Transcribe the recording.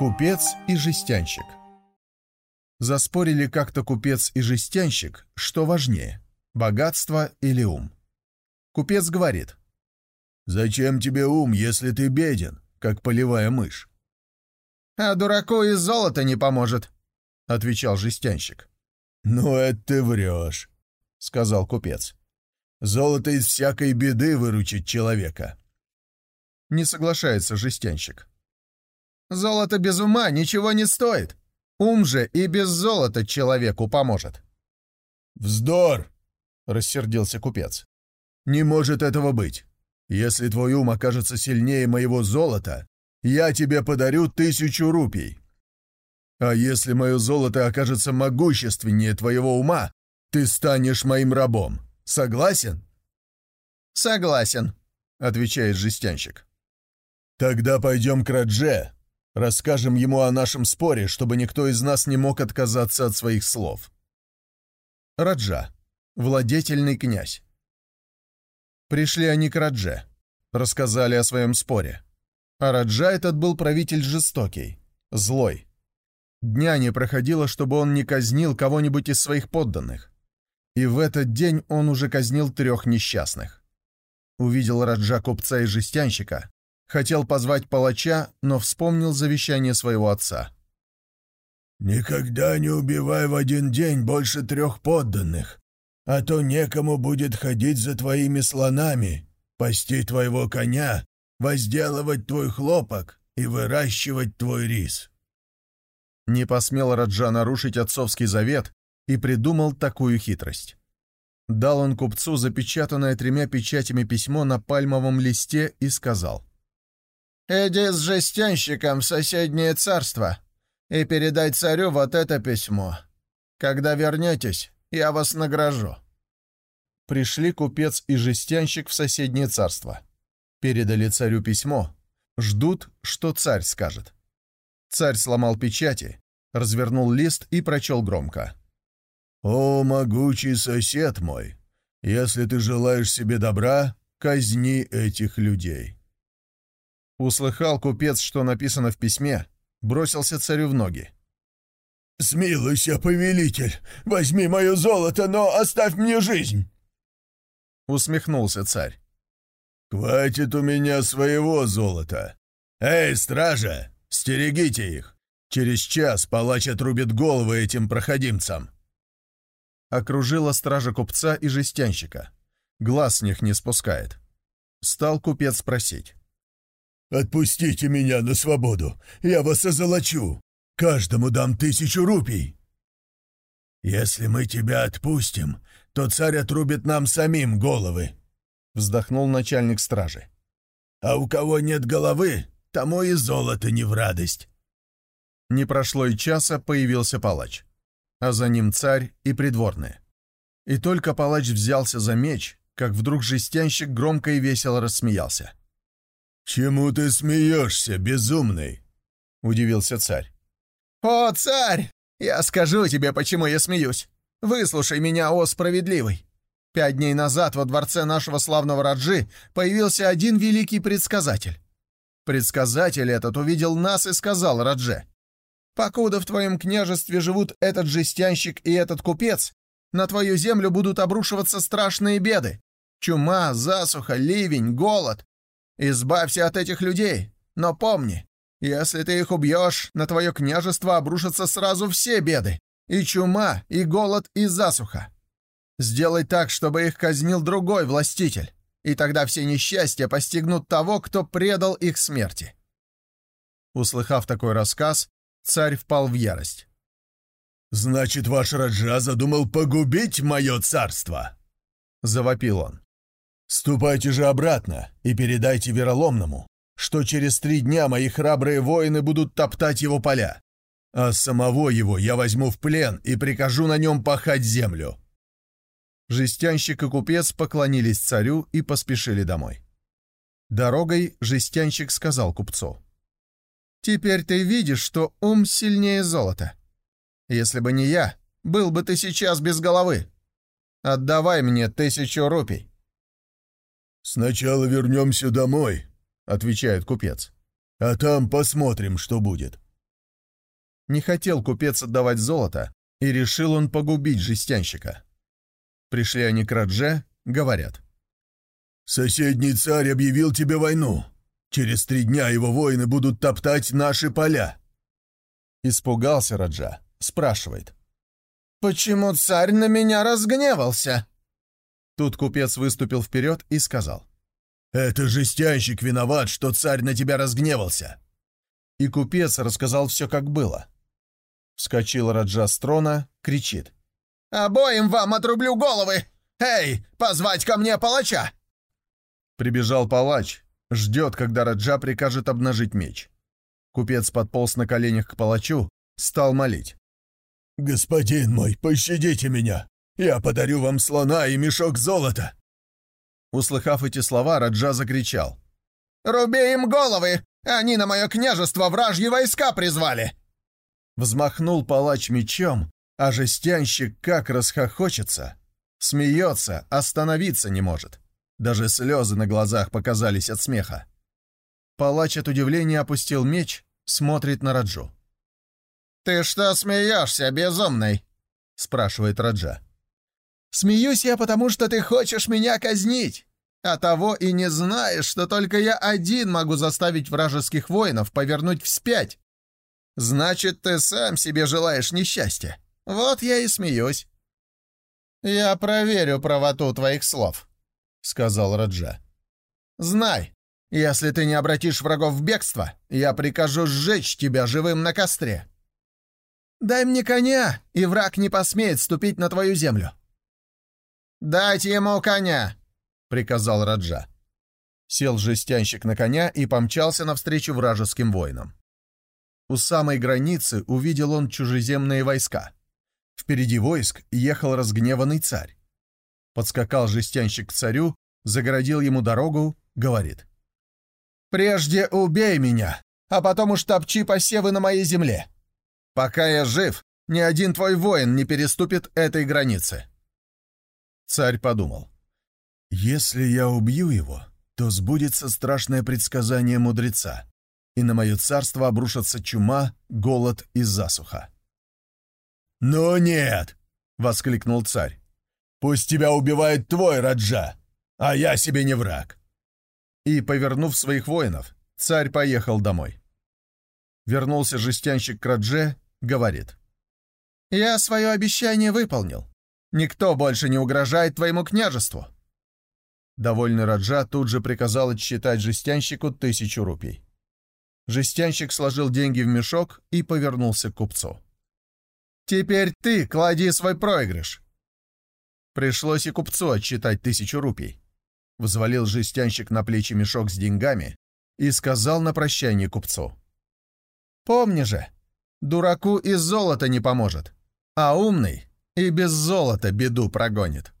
Купец и жестянщик Заспорили как-то купец и жестянщик, что важнее – богатство или ум. Купец говорит, «Зачем тебе ум, если ты беден, как полевая мышь?» «А дураку и золото не поможет», — отвечал жестянщик. «Ну, это ты врешь», — сказал купец. «Золото из всякой беды выручит человека». Не соглашается жестянщик. Золото без ума ничего не стоит. Ум же и без золота человеку поможет. «Вздор!» — рассердился купец. «Не может этого быть. Если твой ум окажется сильнее моего золота, я тебе подарю тысячу рупий. А если мое золото окажется могущественнее твоего ума, ты станешь моим рабом. Согласен?» «Согласен», — отвечает жестянщик. «Тогда пойдем к Радже, Расскажем ему о нашем споре, чтобы никто из нас не мог отказаться от своих слов. Раджа. Владетельный князь. Пришли они к Радже. Рассказали о своем споре. А Раджа этот был правитель жестокий, злой. Дня не проходило, чтобы он не казнил кого-нибудь из своих подданных. И в этот день он уже казнил трех несчастных. Увидел Раджа купца и жестянщика, Хотел позвать палача, но вспомнил завещание своего отца. «Никогда не убивай в один день больше трех подданных, а то некому будет ходить за твоими слонами, пасти твоего коня, возделывать твой хлопок и выращивать твой рис». Не посмел Раджа нарушить отцовский завет и придумал такую хитрость. Дал он купцу запечатанное тремя печатями письмо на пальмовом листе и сказал. Иди с жестянщиком в соседнее царство и передай царю вот это письмо. Когда вернетесь, я вас награжу». Пришли купец и жестянщик в соседнее царство. Передали царю письмо. Ждут, что царь скажет. Царь сломал печати, развернул лист и прочел громко. «О, могучий сосед мой, если ты желаешь себе добра, казни этих людей». Услыхал купец, что написано в письме, бросился царю в ноги. «Смилуйся, повелитель! Возьми мое золото, но оставь мне жизнь!» Усмехнулся царь. «Хватит у меня своего золота! Эй, стража, стерегите их! Через час палач отрубит головы этим проходимцам!» Окружила стража купца и жестянщика. Глаз с них не спускает. Стал купец просить. «Отпустите меня на свободу, я вас озолочу. Каждому дам тысячу рупий». «Если мы тебя отпустим, то царь отрубит нам самим головы», — вздохнул начальник стражи. «А у кого нет головы, тому и золото не в радость». Не прошло и часа, появился палач, а за ним царь и придворные. И только палач взялся за меч, как вдруг жестянщик громко и весело рассмеялся. «Чему ты смеешься, безумный?» — удивился царь. «О, царь! Я скажу тебе, почему я смеюсь. Выслушай меня, о справедливый. Пять дней назад во дворце нашего славного Раджи появился один великий предсказатель. Предсказатель этот увидел нас и сказал Радже, «Покуда в твоем княжестве живут этот жестянщик и этот купец, на твою землю будут обрушиваться страшные беды. Чума, засуха, ливень, голод. Избавься от этих людей, но помни, если ты их убьешь, на твое княжество обрушатся сразу все беды. И чума, и голод, и засуха. Сделай так, чтобы их казнил другой властитель, и тогда все несчастья постигнут того, кто предал их смерти». Услыхав такой рассказ, царь впал в ярость. «Значит, ваш Раджа задумал погубить мое царство?» — завопил он. «Ступайте же обратно и передайте вероломному, что через три дня мои храбрые воины будут топтать его поля, а самого его я возьму в плен и прикажу на нем пахать землю». Жестянщик и купец поклонились царю и поспешили домой. Дорогой жестянщик сказал купцу. «Теперь ты видишь, что ум сильнее золота. Если бы не я, был бы ты сейчас без головы. Отдавай мне тысячу рупий». «Сначала вернемся домой», — отвечает купец. «А там посмотрим, что будет». Не хотел купец отдавать золото, и решил он погубить жестянщика. Пришли они к Радже, говорят. «Соседний царь объявил тебе войну. Через три дня его воины будут топтать наши поля». Испугался Раджа, спрашивает. «Почему царь на меня разгневался?» Тут купец выступил вперед и сказал. «Это жестянщик виноват, что царь на тебя разгневался». И купец рассказал все, как было. Вскочил Раджа с трона, кричит. «Обоим вам отрублю головы! Эй, позвать ко мне палача!» Прибежал палач, ждет, когда Раджа прикажет обнажить меч. Купец подполз на коленях к палачу, стал молить. «Господин мой, пощадите меня! Я подарю вам слона и мешок золота!» Услыхав эти слова, Раджа закричал. «Руби им головы! Они на мое княжество вражьи войска призвали!» Взмахнул палач мечом, а жестянщик как расхохочется. Смеется, остановиться не может. Даже слезы на глазах показались от смеха. Палач от удивления опустил меч, смотрит на Раджу. «Ты что смеешься, безумный?» — спрашивает Раджа. «Смеюсь я, потому что ты хочешь меня казнить, а того и не знаешь, что только я один могу заставить вражеских воинов повернуть вспять. Значит, ты сам себе желаешь несчастья. Вот я и смеюсь». «Я проверю правоту твоих слов», — сказал Раджа. «Знай, если ты не обратишь врагов в бегство, я прикажу сжечь тебя живым на костре. Дай мне коня, и враг не посмеет ступить на твою землю». «Дайте ему коня», — приказал Раджа. Сел жестянщик на коня и помчался навстречу вражеским воинам. У самой границы увидел он чужеземные войска. Впереди войск ехал разгневанный царь. Подскакал жестянщик к царю, загородил ему дорогу, говорит. «Прежде убей меня, а потом уж топчи посевы на моей земле. Пока я жив, ни один твой воин не переступит этой границы». Царь подумал. «Если я убью его, то сбудется страшное предсказание мудреца и на мое царство обрушатся чума, голод и засуха. «Но нет!» — воскликнул царь. «Пусть тебя убивает твой Раджа, а я себе не враг!» И, повернув своих воинов, царь поехал домой. Вернулся жестянщик к Радже, говорит. «Я свое обещание выполнил. Никто больше не угрожает твоему княжеству». Довольный Раджа тут же приказал отсчитать жестянщику тысячу рупий. Жестянщик сложил деньги в мешок и повернулся к купцу. «Теперь ты клади свой проигрыш!» Пришлось и купцу отчитать тысячу рупий. Взвалил жестянщик на плечи мешок с деньгами и сказал на прощание купцу. «Помни же, дураку и золото не поможет, а умный и без золота беду прогонит».